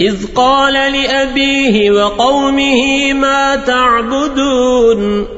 إذ قال لأبيه وقومه ما تعبدون